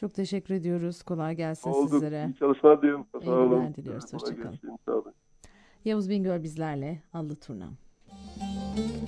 Çok teşekkür ediyoruz. Kolay gelsin Oldu. sizlere. İyi çalışmalar diliyorum. Sağ olun. günler diliyoruz. Hoşçakalın. Yavuz Bingöl bizlerle. Allı Turnam. Müzik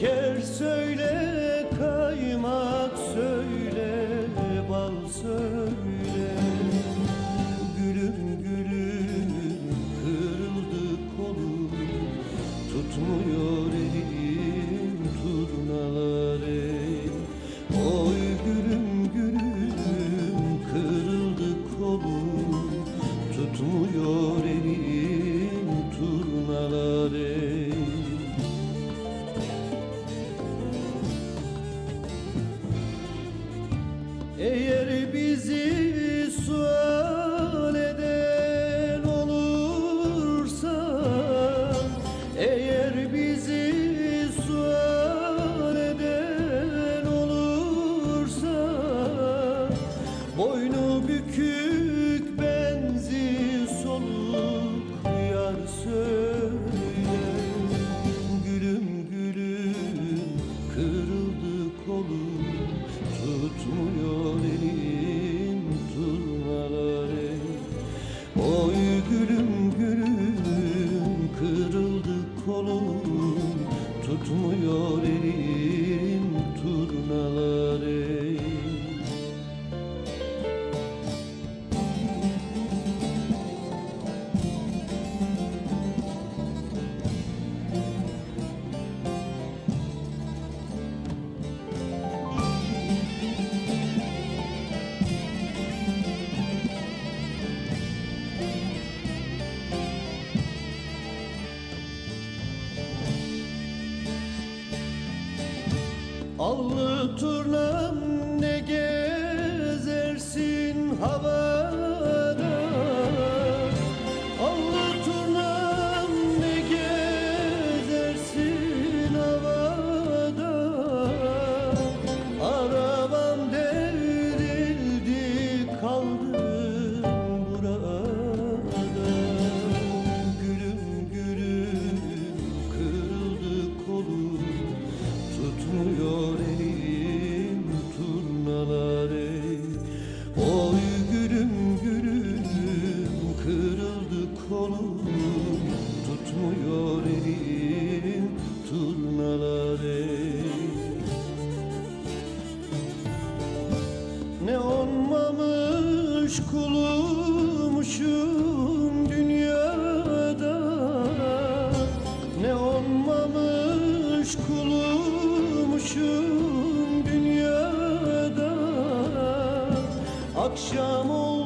şeker söyle. Ballı turnam akşam oldu.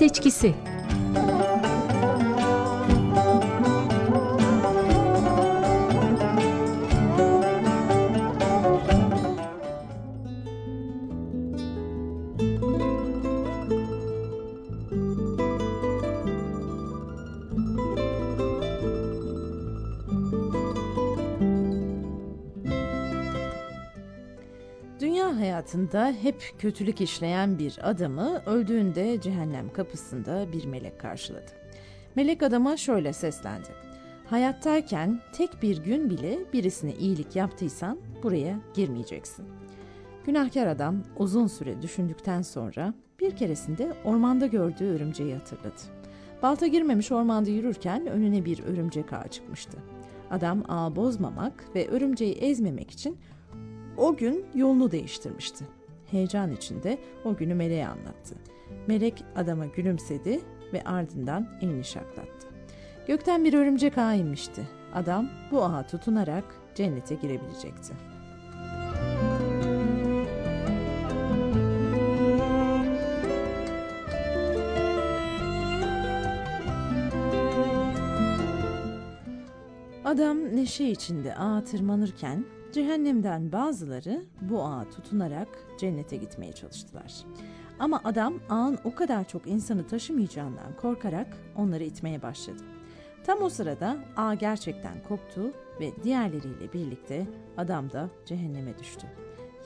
seçkisi. Dünya hayatında hep kötülük işleyen bir adamı öldüğünde cehennem kapısında bir melek karşıladı. Melek adama şöyle seslendi. Hayattayken tek bir gün bile birisine iyilik yaptıysan buraya girmeyeceksin. Günahkar adam uzun süre düşündükten sonra bir keresinde ormanda gördüğü örümceği hatırladı. Balta girmemiş ormanda yürürken önüne bir örümcek ağı çıkmıştı. Adam ağı bozmamak ve örümceği ezmemek için o gün yolunu değiştirmişti. Heyecan içinde o günü meleğe anlattı. Melek adama gülümsedi ve ardından elini şaklattı. Gökten bir örümcek ağı inmişti. Adam bu ağa tutunarak cennete girebilecekti. Adam neşe içinde ağa tırmanırken cehennemden bazıları bu ağa tutunarak cennete gitmeye çalıştılar. Ama adam ağın o kadar çok insanı taşımayacağından korkarak onları itmeye başladı. Tam o sırada ağ gerçekten koptu ve diğerleriyle birlikte adam da cehenneme düştü.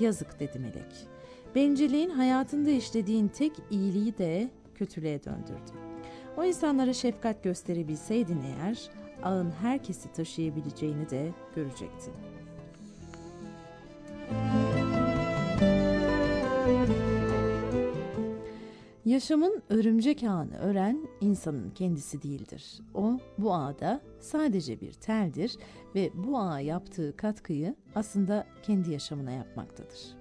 Yazık dedi melek. Bencilliğin hayatında işlediğin tek iyiliği de kötülüğe döndürdü. O insanlara şefkat gösterebilseydin eğer ağın herkesi taşıyabileceğini de görecektin. Yaşamın örümcek ağını ören insanın kendisi değildir. O bu ağda sadece bir teldir ve bu ağa yaptığı katkıyı aslında kendi yaşamına yapmaktadır.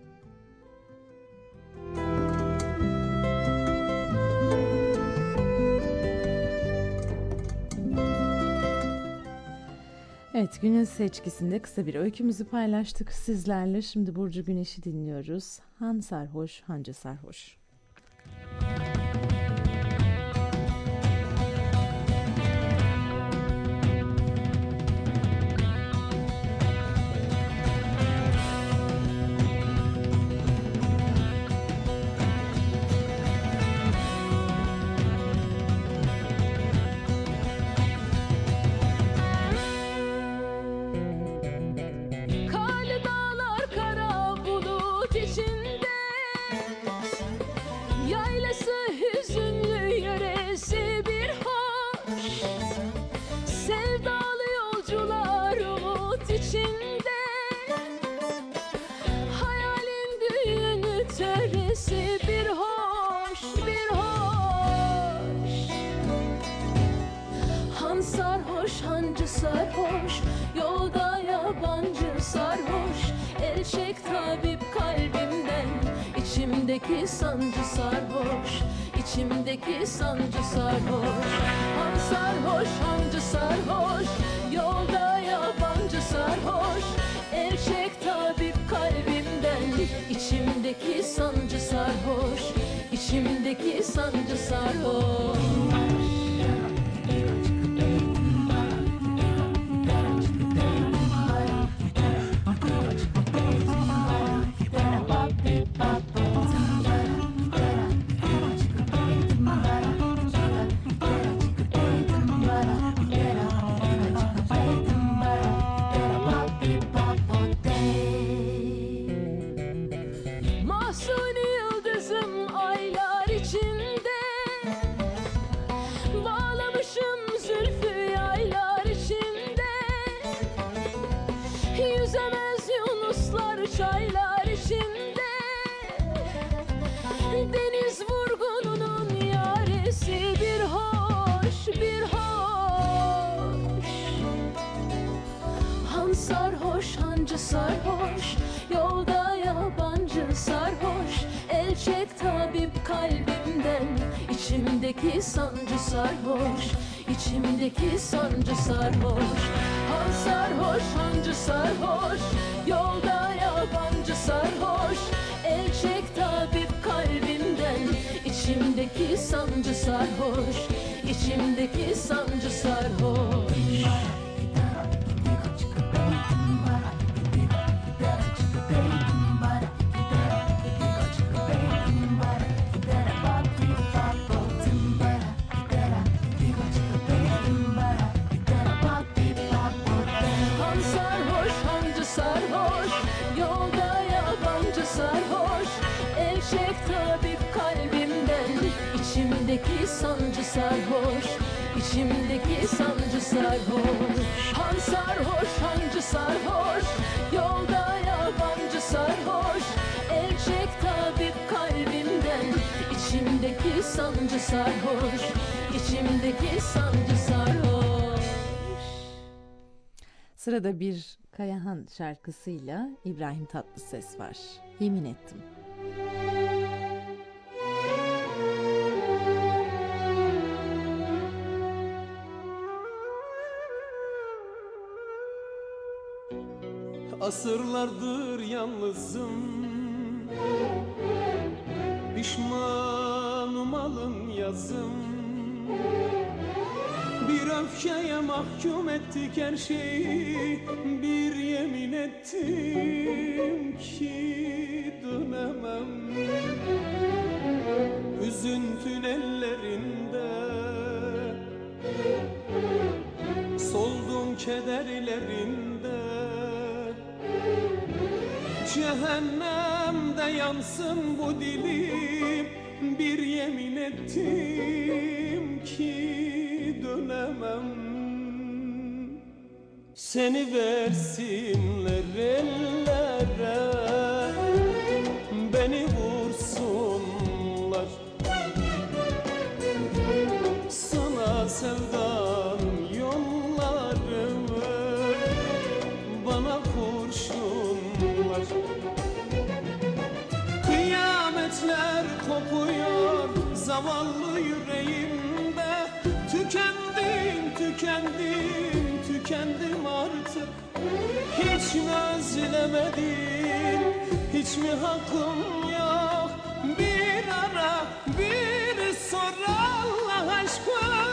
Evet, günün seçkisinde kısa bir öykümüzü paylaştık sizlerle. Şimdi Burcu Güneş'i dinliyoruz. Han sarhoş, hanca sarhoş. İçimdeki sancı sarhoş İçimdeki sancı sarhoş. Han sarhoş, hancı sarhoş Yolda yabancı sarhoş. El çek tabip kalbimden İçimdeki sancı sarhoş İçimdeki sancı sarhoş İçimdeki sancı sarhoş İçimdeki sancı sarhoş. Han sarhoş, hancı sarhoş Yolda yabancı sarhoş. El çek tabip kalbimden İçimdeki sancı sarhoş İçimdeki sancı sarhoş Gerçek tabip kalbimden. İçimdeki sancı sarhoş İçimdeki sancı sarhoş. Han sarhoş hancı sarhoş Yolda yabancı sarhoş. El çek tabip kalbimden. İçimdeki sancı sarhoş İçimdeki sancı sarhoş. Sırada bir Kayahan şarkısıyla İbrahim Tatlıses var. Yemin ettim. Müzik Asırlardır yalnızım. Pişmanım alın yazım. Bir öfkeye mahkum ettik her şeyi. Bir yemin ettim ki dönemem. Üzüntün ellerinde. Soldum kederlerinde Cehennemde yansın bu dilim. Bir yemin ettim ki dönemem. Seni versinler ellere. Beni vursunlar zavallı yüreğimde. Tükendim, tükendim, tükendim artık. Hiç mi özlemedin, hiç mi hakkım yok? Bir ara, bir sor Allah aşkına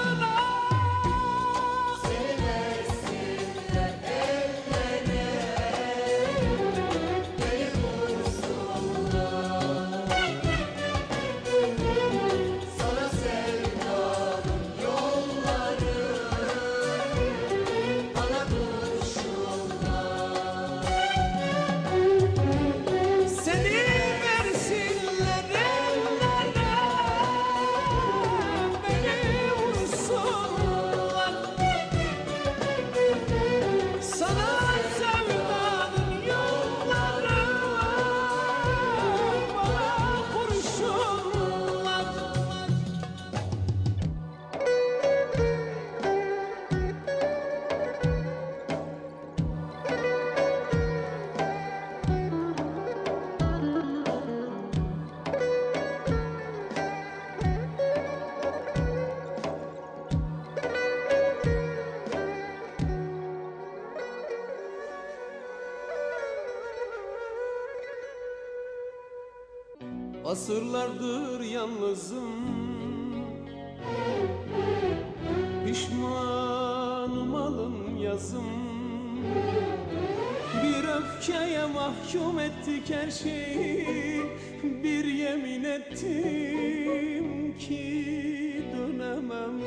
Asırlardır yalnızım. Pişmanım alın yazım. Bir öfkeye mahkum ettik her şeyi. Bir yemin ettim ki dönemem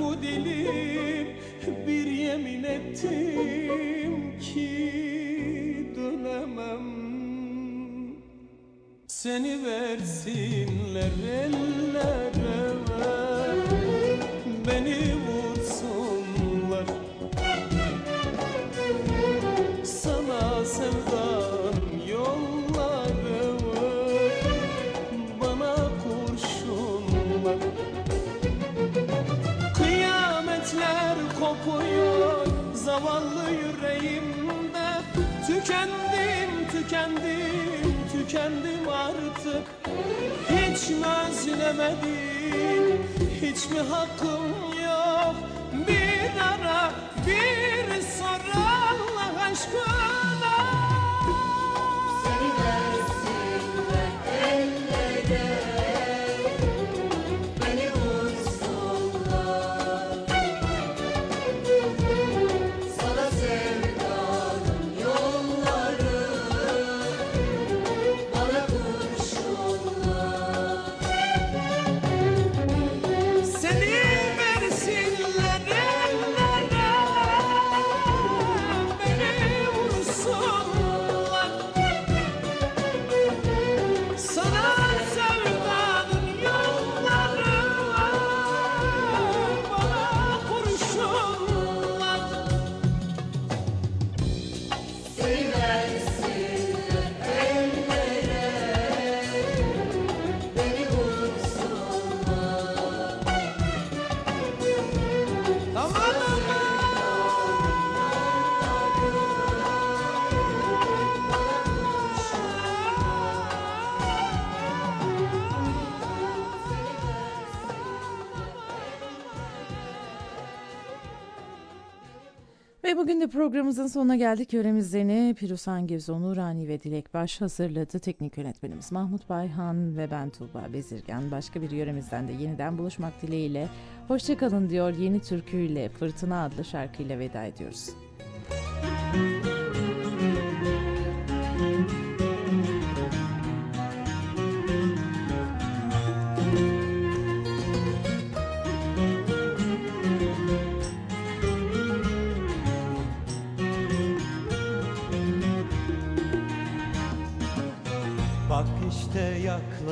bu dilim Bir yemin ettim ki dönemem Seni versinler ellere Tükendim, tükendim, artık. Hiç mi özlemedin, hiç mi hakkım yok? Bir ara, bir sor Allah aşkına programımızın sonuna geldik. Yöremizlerini Pirusan Gevzo, Nurani ve Dilek Baş hazırladı. Teknik yönetmenimiz Mahmut Bayhan ve ben Tuğba Bezirgen. Başka bir yöremizden de yeniden buluşmak dileğiyle. Hoşçakalın diyor yeni türküyle Fırtına adlı şarkıyla veda ediyoruz.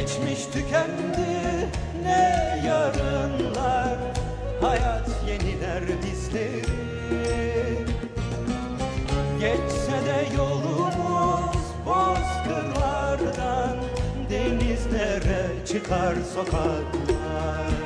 geçmiş tükendi ne yarınlar? Hayat yeniler bizleri. Geçse de yolumuz bozkırlardan Denizlere çıkar sokaklar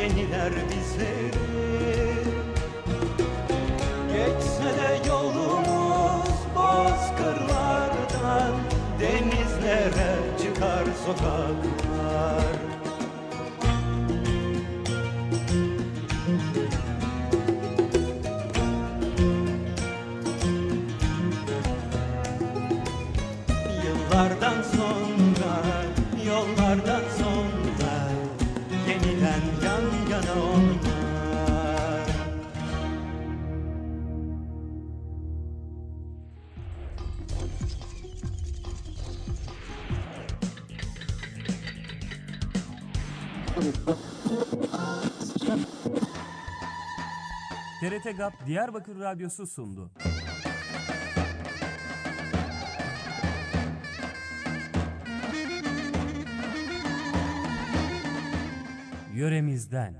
yeniler bizleri Geçse de yolumuz bozkırlardan Denizlere çıkar sokaklar TRT GAP Diyarbakır Radyosu sundu. Yöremizden.